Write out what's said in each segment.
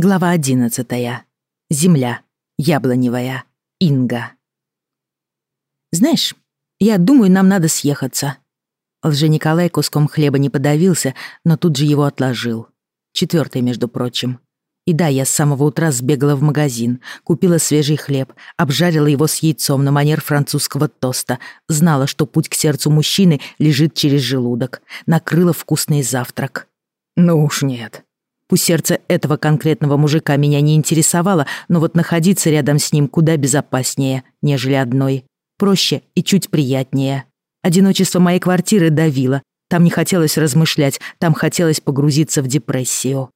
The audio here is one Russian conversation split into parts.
Глава одиннадцатая. Земля. Яблоневая. Инга. «Знаешь, я думаю, нам надо съехаться». Лжениколай куском хлеба не подавился, но тут же его отложил. Четвертый, между прочим. И да, я с самого утра сбегала в магазин, купила свежий хлеб, обжарила его с яйцом на манер французского тоста, знала, что путь к сердцу мужчины лежит через желудок, накрыла вкусный завтрак. Ну уж нет, Пусть сердце этого конкретного мужика меня не интересовало, но вот находиться рядом с ним куда безопаснее, нежели одной. Проще и чуть приятнее. Одиночество моей квартиры давило. Там не хотелось размышлять, там хотелось погрузиться в депрессию.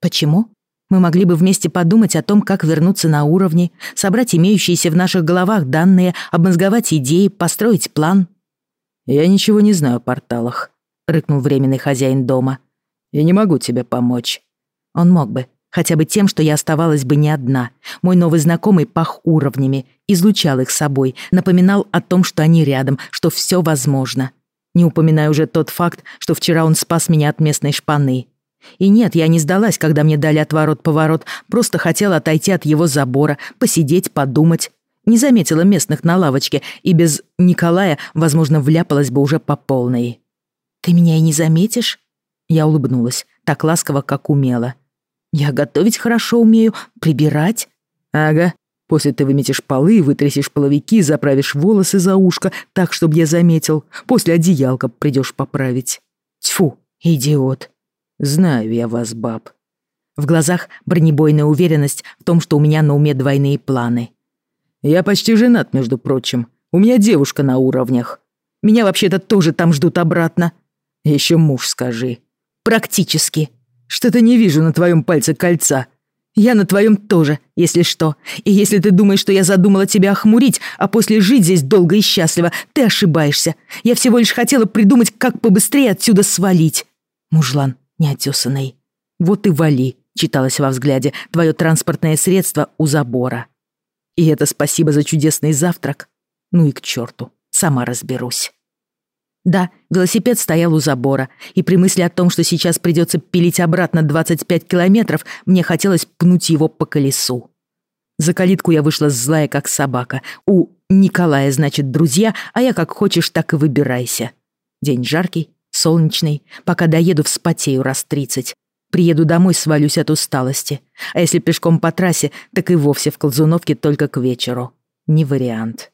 Почему? Мы могли бы вместе подумать о том, как вернуться на уровни, собрать имеющиеся в наших головах данные, обмозговать идеи, построить план. «Я ничего не знаю о порталах», — рыкнул временный хозяин дома. Я не могу тебе помочь». Он мог бы, хотя бы тем, что я оставалась бы не одна. Мой новый знакомый пах уровнями, излучал их собой, напоминал о том, что они рядом, что все возможно. Не упоминая уже тот факт, что вчера он спас меня от местной шпаны. И нет, я не сдалась, когда мне дали отворот-поворот, просто хотела отойти от его забора, посидеть, подумать. Не заметила местных на лавочке, и без Николая, возможно, вляпалась бы уже по полной. «Ты меня и не заметишь?» Я улыбнулась, так ласково, как умела. «Я готовить хорошо умею, прибирать». «Ага, после ты выметишь полы, вытрясешь половики, заправишь волосы за ушко, так, чтобы я заметил. После одеялка придешь поправить». Тьфу, идиот. Знаю я вас, баб. В глазах бронебойная уверенность в том, что у меня на уме двойные планы. Я почти женат, между прочим. У меня девушка на уровнях. Меня вообще-то тоже там ждут обратно. Еще муж скажи. Практически. Что-то не вижу на твоем пальце кольца. Я на твоем тоже, если что. И если ты думаешь, что я задумала тебя охмурить, а после жить здесь долго и счастливо, ты ошибаешься. Я всего лишь хотела придумать, как побыстрее отсюда свалить. Мужлан неотесанный. Вот и вали, читалось во взгляде, твое транспортное средство у забора. И это спасибо за чудесный завтрак. Ну и к черту, сама разберусь. Да, велосипед стоял у забора, и при мысли о том, что сейчас придется пилить обратно 25 километров, мне хотелось пнуть его по колесу. За калитку я вышла злая, как собака. У Николая, значит, друзья, а я как хочешь, так и выбирайся. День жаркий, солнечный, пока доеду вспотею раз тридцать. Приеду домой, свалюсь от усталости. А если пешком по трассе, так и вовсе в Колзуновке только к вечеру. Не вариант.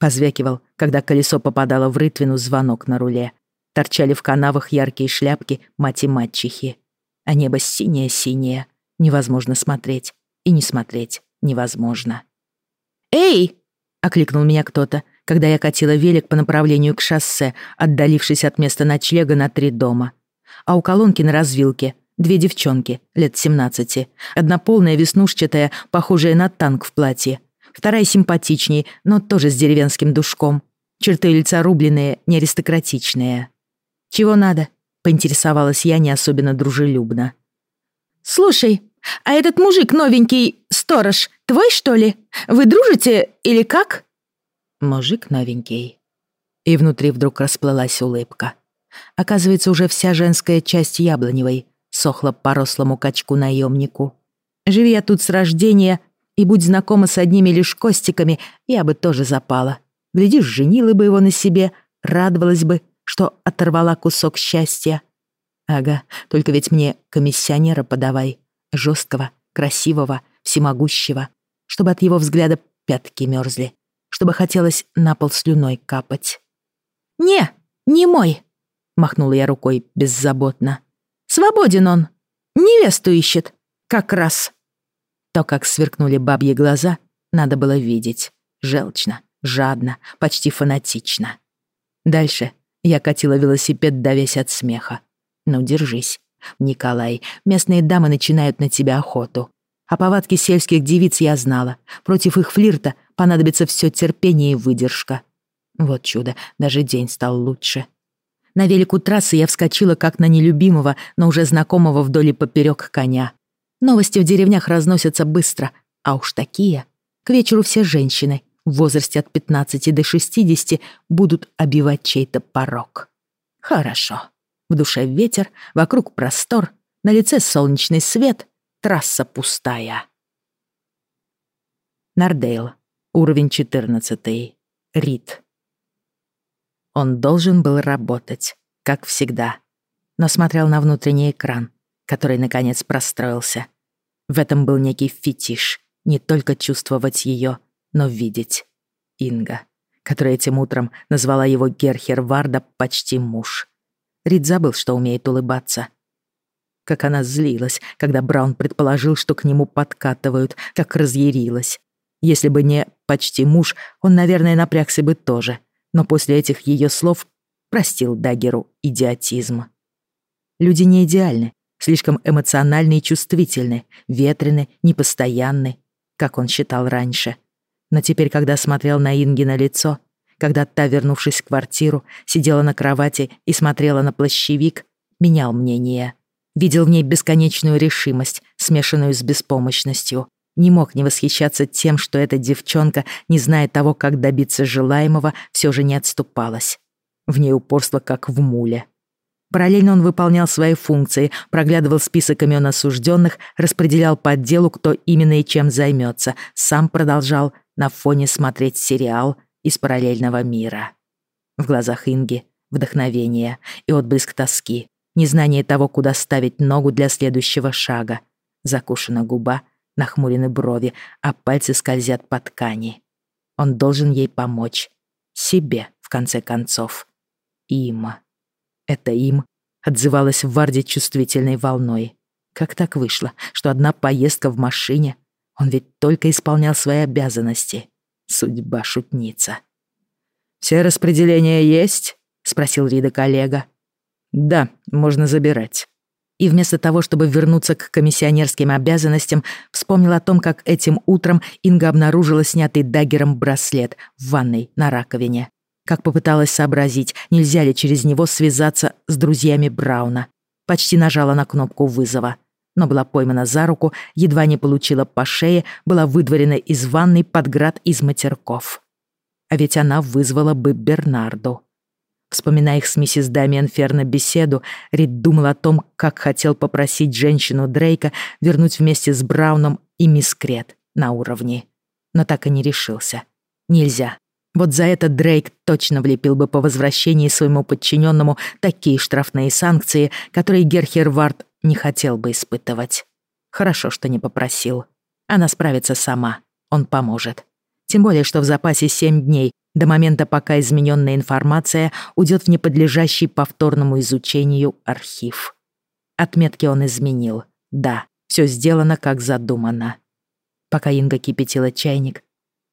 Позвякивал, когда колесо попадало в рытвину звонок на руле. Торчали в канавах яркие шляпки мать и мачехи. А небо синее-синее. Невозможно смотреть. И не смотреть невозможно. «Эй!» — окликнул меня кто-то, когда я катила велик по направлению к шоссе, отдалившись от места ночлега на три дома. А у колонки на развилке две девчонки, лет семнадцати. Одна полная веснушчатая, похожая на танк в платье, Вторая симпатичней, но тоже с деревенским душком. Черты лица рубленые, не аристократичные. «Чего надо?» — поинтересовалась я не особенно дружелюбно. «Слушай, а этот мужик новенький, сторож, твой, что ли? Вы дружите или как?» Мужик новенький. И внутри вдруг расплылась улыбка. Оказывается, уже вся женская часть Яблоневой сохла по рослому качку-наемнику. Живи я тут с рождения, и будь знакома с одними лишь костиками, я бы тоже запала. Глядишь, женила бы его на себе, радовалась бы, что оторвала кусок счастья. Ага, только ведь мне комиссионера подавай. жесткого, красивого, всемогущего. Чтобы от его взгляда пятки мерзли. Чтобы хотелось на пол слюной капать. «Не, не мой!» — махнула я рукой беззаботно. «Свободен он. Невесту ищет. Как раз». То, как сверкнули бабьи глаза, надо было видеть. Желчно, жадно, почти фанатично. Дальше я катила велосипед, давясь от смеха. Ну, держись. Николай, местные дамы начинают на тебя охоту. А повадки сельских девиц я знала. Против их флирта понадобится все терпение и выдержка. Вот чудо, даже день стал лучше. На велику трассы я вскочила как на нелюбимого, но уже знакомого вдоль и поперек коня. Новости в деревнях разносятся быстро, а уж такие. К вечеру все женщины в возрасте от 15 до 60 будут обивать чей-то порог. Хорошо. В душе ветер, вокруг простор, на лице солнечный свет. Трасса пустая. Нардейл. Уровень 14. Рид. Он должен был работать, как всегда, но смотрел на внутренний экран, который, наконец, простроился. В этом был некий фетиш, не только чувствовать ее, но видеть. Инга, которая этим утром назвала его Герхер Варда почти муж. Рид забыл, что умеет улыбаться. Как она злилась, когда Браун предположил, что к нему подкатывают, как разъярилась. Если бы не «почти муж», он, наверное, напрягся бы тоже. Но после этих ее слов простил Даггеру идиотизм. Люди не идеальны, слишком эмоциональны и чувствительны, ветрены, непостоянны, как он считал раньше. Но теперь, когда смотрел на Инги на лицо, когда та, вернувшись в квартиру, сидела на кровати и смотрела на плащевик, менял мнение. Видел в ней бесконечную решимость, смешанную с беспомощностью. Не мог не восхищаться тем, что эта девчонка, не зная того, как добиться желаемого, все же не отступалась. В ней упорство, как в муле. Параллельно он выполнял свои функции, проглядывал список имен осужденных, распределял по отделу, кто именно и чем займется, сам продолжал на фоне смотреть сериал из параллельного мира. В глазах Инги вдохновение и отблеск тоски, незнание того, куда ставить ногу для следующего шага. Закушена губа, нахмурены брови, а пальцы скользят по ткани. Он должен ей помочь. Себе, в конце концов. Им. Это им отзывалось в Варде чувствительной волной. Как так вышло, что одна поездка в машине, он ведь только исполнял свои обязанности. Судьба шутница. «Все распределения есть?» — спросил Рида коллега. «Да, можно забирать». И вместо того, чтобы вернуться к комиссионерским обязанностям, вспомнил о том, как этим утром Инга обнаружила снятый даггером браслет в ванной на раковине как попыталась сообразить, нельзя ли через него связаться с друзьями Брауна. Почти нажала на кнопку вызова, но была поймана за руку, едва не получила по шее, была выдворена из ванной под град из матерков. А ведь она вызвала бы Бернарду. Вспоминая их с миссис Дамиан Ферна беседу, Рид думал о том, как хотел попросить женщину Дрейка вернуть вместе с Брауном и мисс Крет на уровне. Но так и не решился. Нельзя. Вот за это Дрейк точно влепил бы по возвращении своему подчиненному такие штрафные санкции, которые Герхер Вард не хотел бы испытывать. Хорошо, что не попросил. Она справится сама. Он поможет. Тем более, что в запасе семь дней до момента, пока измененная информация уйдет в неподлежащий повторному изучению архив. Отметки он изменил. Да, все сделано как задумано. Пока Инга кипятила чайник,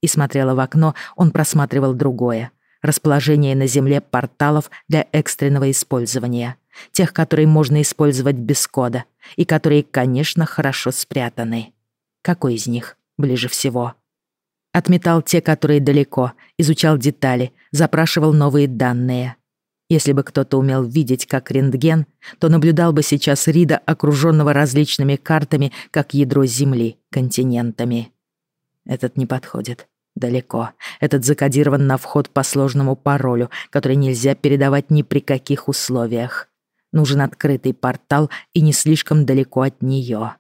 и смотрела в окно, он просматривал другое. Расположение на Земле порталов для экстренного использования. Тех, которые можно использовать без кода. И которые, конечно, хорошо спрятаны. Какой из них ближе всего? Отметал те, которые далеко, изучал детали, запрашивал новые данные. Если бы кто-то умел видеть как рентген, то наблюдал бы сейчас Рида, окруженного различными картами, как ядро Земли, континентами. Этот не подходит. Далеко. Этот закодирован на вход по сложному паролю, который нельзя передавать ни при каких условиях. Нужен открытый портал и не слишком далеко от нее.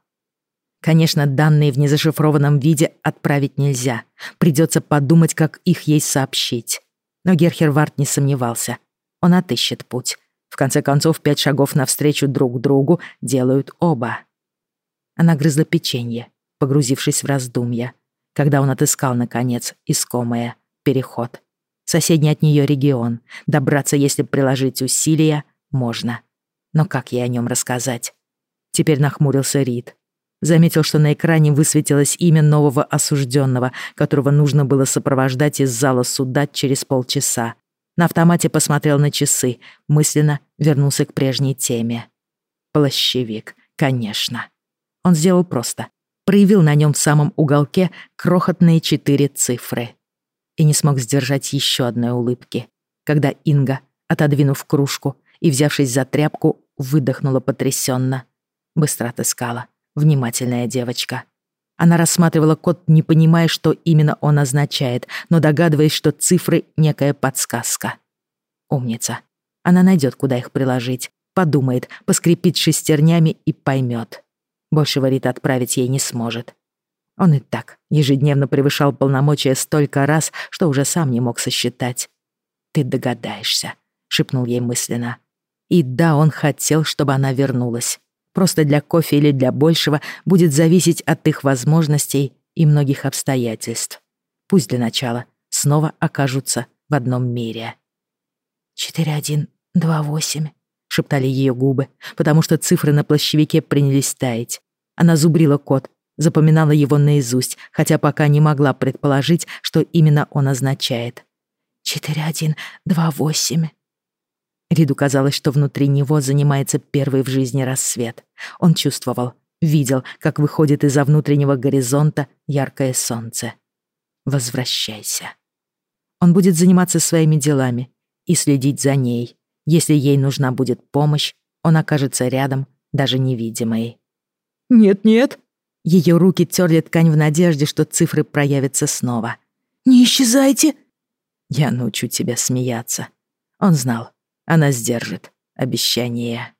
Конечно, данные в незашифрованном виде отправить нельзя. Придется подумать, как их ей сообщить. Но Герхервард не сомневался. Он отыщет путь. В конце концов, пять шагов навстречу друг другу делают оба. Она грызла печенье, погрузившись в раздумья когда он отыскал, наконец, искомое переход. Соседний от нее регион. Добраться, если приложить усилия, можно. Но как ей о нем рассказать? Теперь нахмурился Рид. Заметил, что на экране высветилось имя нового осужденного, которого нужно было сопровождать из зала суда через полчаса. На автомате посмотрел на часы, мысленно вернулся к прежней теме. Плащевик, конечно. Он сделал просто проявил на нем в самом уголке крохотные четыре цифры. И не смог сдержать еще одной улыбки, когда Инга, отодвинув кружку и взявшись за тряпку, выдохнула потрясенно. Быстро отыскала. Внимательная девочка. Она рассматривала код, не понимая, что именно он означает, но догадываясь, что цифры — некая подсказка. Умница. Она найдет, куда их приложить, подумает, поскрипит шестернями и поймет. Большего Рит отправить ей не сможет. Он и так ежедневно превышал полномочия столько раз, что уже сам не мог сосчитать. «Ты догадаешься», — шепнул ей мысленно. И да, он хотел, чтобы она вернулась. Просто для кофе или для большего будет зависеть от их возможностей и многих обстоятельств. Пусть для начала снова окажутся в одном мире. «Четыре один два восемь», — шептали ее губы, потому что цифры на плащевике принялись таять. Она зубрила код, запоминала его наизусть, хотя пока не могла предположить, что именно он означает. «Четыре один два восемь». Риду казалось, что внутри него занимается первый в жизни рассвет. Он чувствовал, видел, как выходит из-за внутреннего горизонта яркое солнце. Возвращайся. Он будет заниматься своими делами и следить за ней. Если ей нужна будет помощь, он окажется рядом, даже невидимой. «Нет-нет». Ее руки терли ткань в надежде, что цифры проявятся снова. «Не исчезайте!» «Я научу тебя смеяться». Он знал, она сдержит обещание.